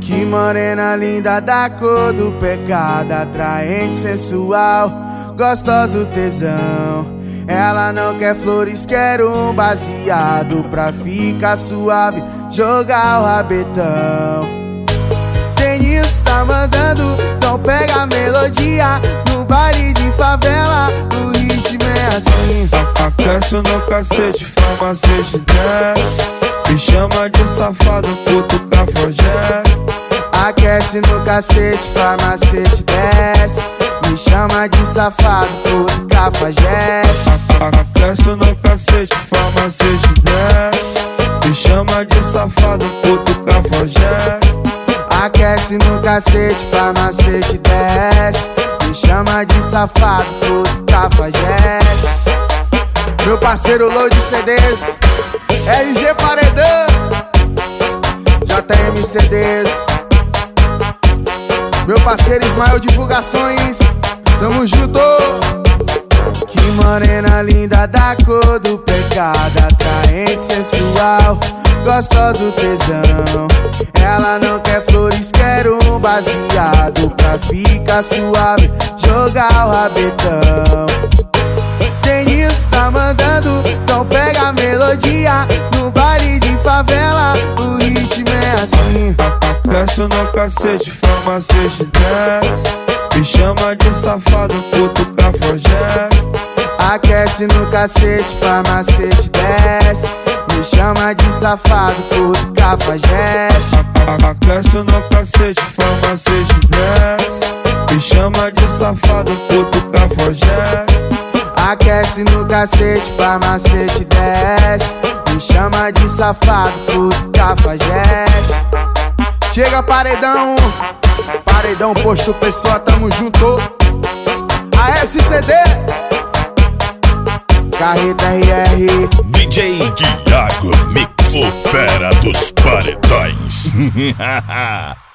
Que morena linda da cor do pecado, atraente, sensual, gostoso tesão. Ela não quer flores, quer um baseado pra ficar suave, jogar o rabetão. Denilson tá mandando, então pega a melodia no baile de favela. O ritmo é assim. Aquece no cacete, farmacete desce. Me chama de safado, puto cafajé. Aquece no cacete, farmacete desce. Me chama de safado, puto cafajeste. Aquece no cacete, farmacete desce. Me chama de safado, puto cafajé. Aquece no cacete, farmacete desce. Me chama de safado, puto cafajeste. Meu parceiro Load CDs, LG Paredão, JM CDs. Meu parceiro Ismael Divulgações, tamo junto. Que morena linda da cor do pecado, atraente, sensual, gostoso tesão. Ela não quer flores, quer um baseado pra ficar suave, jogar o rabetão. Melodia no baile de favela. O ritmo é assim. Aquece no cacete, farmacete desce. Me chama de safado, puto cafajé. Aquece no cacete, farmacete desce. Me chama de safado, puto cafajeste. Aquece no cacete, farmacete desce. Me chama de safado, puto cafajé. Aquece no cacete, farmacete desce. Safado, puto cafajeste. Chega paredão, paredão posto pessoa, tamo junto. A SCD, Carreta RR. DJ Thiago Mix, o fera dos paredões.